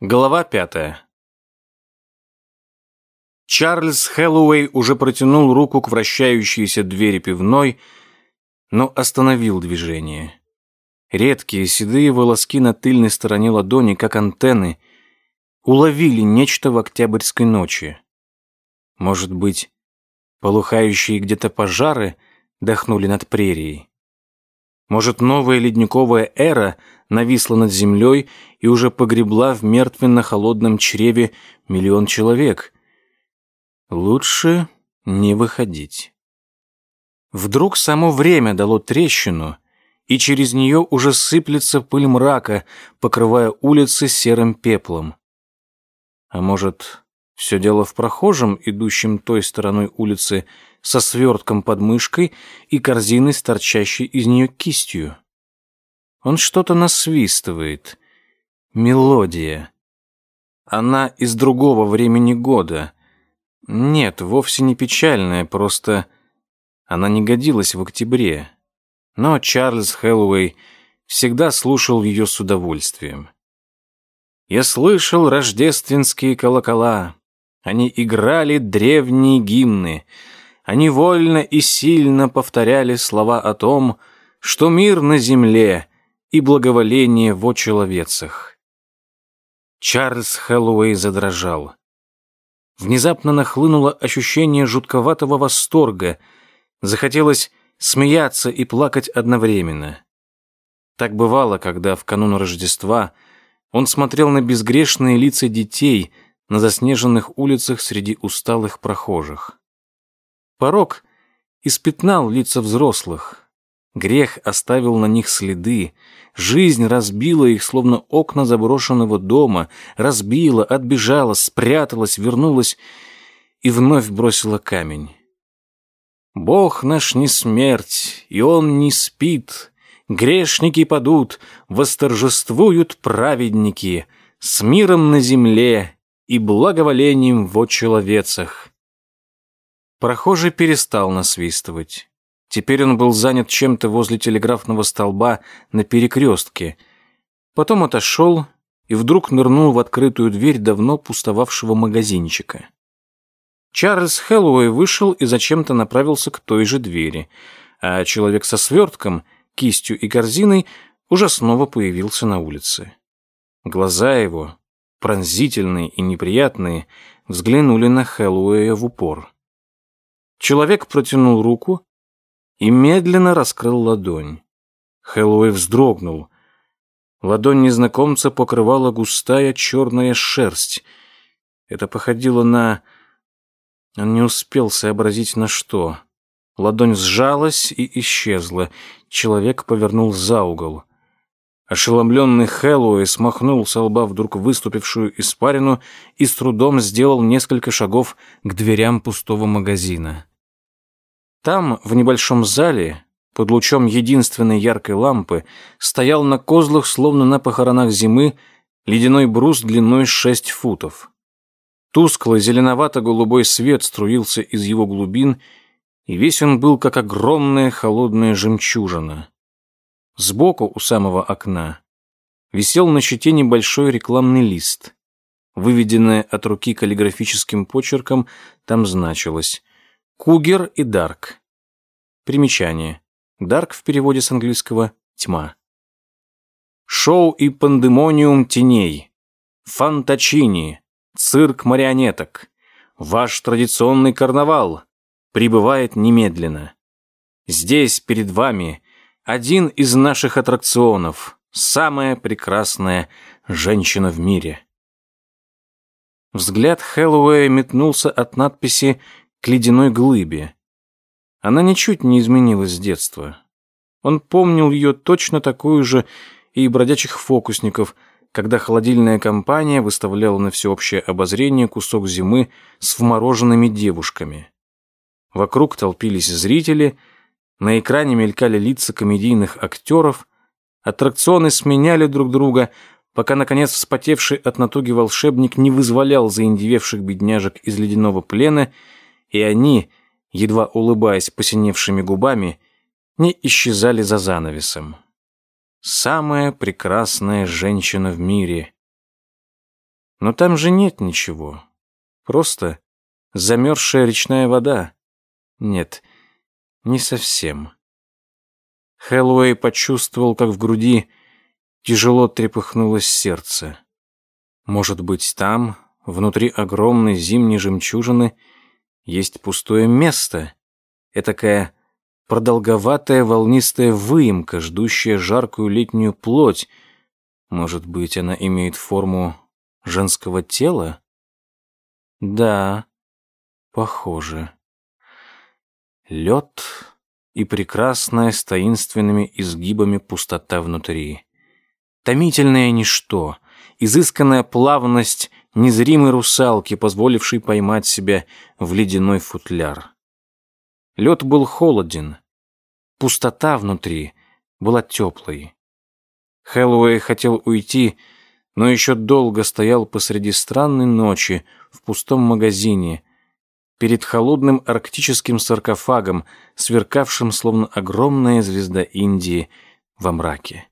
Глава пятая. Чарльз Хэллоуэй уже протянул руку к вращающейся двери пивной, но остановил движение. Редкие седые волоски на тыльной стороне ладони, как антенны, уловили нечто в октябрьской ночи. Может быть, полухающие где-то пожары дохнули над прерией. Может, новая ледниковая эра нависла над землей и уже погребла в мертвенно-холодном чреве миллион человек. Лучше не выходить. Вдруг само время дало трещину, и через нее уже сыплется пыль мрака, покрывая улицы серым пеплом. А может, все дело в прохожем, идущем той стороной улицы, со свертком под мышкой и корзиной торчащей из нее кистью. Он что-то насвистывает. Мелодия. Она из другого времени года. Нет, вовсе не печальная, просто она не годилась в октябре. Но Чарльз Хэллоуэй всегда слушал ее с удовольствием. Я слышал рождественские колокола. Они играли древние гимны — они вольно и сильно повторяли слова о том, что мир на земле и благоволение во человецах. Чарльз Хэллоуэй задрожал. Внезапно нахлынуло ощущение жутковатого восторга. Захотелось смеяться и плакать одновременно. Так бывало, когда в канун Рождества он смотрел на безгрешные лица детей на заснеженных улицах среди усталых прохожих. Порог испятнал лица взрослых. Грех оставил на них следы. Жизнь разбила их, словно окна заброшенного дома, разбила, отбежала, спряталась, вернулась и вновь бросила камень. Бог наш не смерть, и Он не спит. Грешники падут, восторжествуют праведники, с миром на земле и благоволением во человецах. Прохожий перестал насвистывать. Теперь он был занят чем-то возле телеграфного столба на перекрестке. Потом отошел и вдруг нырнул в открытую дверь давно пустовавшего магазинчика. Чарльз Хэллоуэй вышел и зачем-то направился к той же двери, а человек со свертком, кистью и корзиной уже снова появился на улице. Глаза его, пронзительные и неприятные, взглянули на Хэллоуэя в упор. Человек протянул руку и медленно раскрыл ладонь. Хэллоуэй вздрогнул. Ладонь незнакомца покрывала густая черная шерсть. Это походило на... Он не успел сообразить на что. Ладонь сжалась и исчезла. Человек повернул за угол. Ошеломленный Хэллоуэй смахнул со лба вдруг выступившую испарину и с трудом сделал несколько шагов к дверям пустого магазина. Там, в небольшом зале, под лучом единственной яркой лампы, стоял на козлах, словно на похоронах зимы, ледяной брус длиной шесть футов. Тусклый зеленовато-голубой свет струился из его глубин, и весь он был как огромная холодная жемчужина. Сбоку, у самого окна, висел на щите небольшой рекламный лист. Выведенное от руки каллиграфическим почерком, там значилось «Кугер и Дарк». Примечание. Дарк в переводе с английского «тьма». Шоу и пандемониум теней. Фантачини. Цирк марионеток. Ваш традиционный карнавал прибывает немедленно. Здесь перед вами один из наших аттракционов, самая прекрасная женщина в мире. Взгляд Хэллоуэя метнулся от надписи к ледяной глыбе. Она ничуть не изменилась с детства. Он помнил ее точно такую же и бродячих фокусников, когда холодильная компания выставляла на всеобщее обозрение кусок зимы с вмороженными девушками. Вокруг толпились зрители – на экране мелькали лица комедийных актеров, аттракционы сменяли друг друга, пока, наконец, вспотевший от натуги волшебник не вызволял заиндевевших бедняжек из ледяного плена, и они, едва улыбаясь посиневшими губами, не исчезали за занавесом. Самая прекрасная женщина в мире. Но там же нет ничего. Просто замерзшая речная вода. Нет, не совсем. Хэллоуэй почувствовал, как в груди тяжело трепыхнулось сердце. Может быть, там, внутри огромной зимней жемчужины, есть пустое место, этакая продолговатая волнистая выемка, ждущая жаркую летнюю плоть. Может быть, она имеет форму женского тела? Да, похоже. Лед и прекрасная с таинственными изгибами пустота внутри. Томительное ничто, изысканная плавность незримой русалки, позволившей поймать себя в ледяной футляр. Лед был холоден. Пустота внутри была теплой. Хэллоуэй хотел уйти, но еще долго стоял посреди странной ночи в пустом магазине, перед холодным арктическим саркофагом, сверкавшим словно огромная звезда Индии во мраке.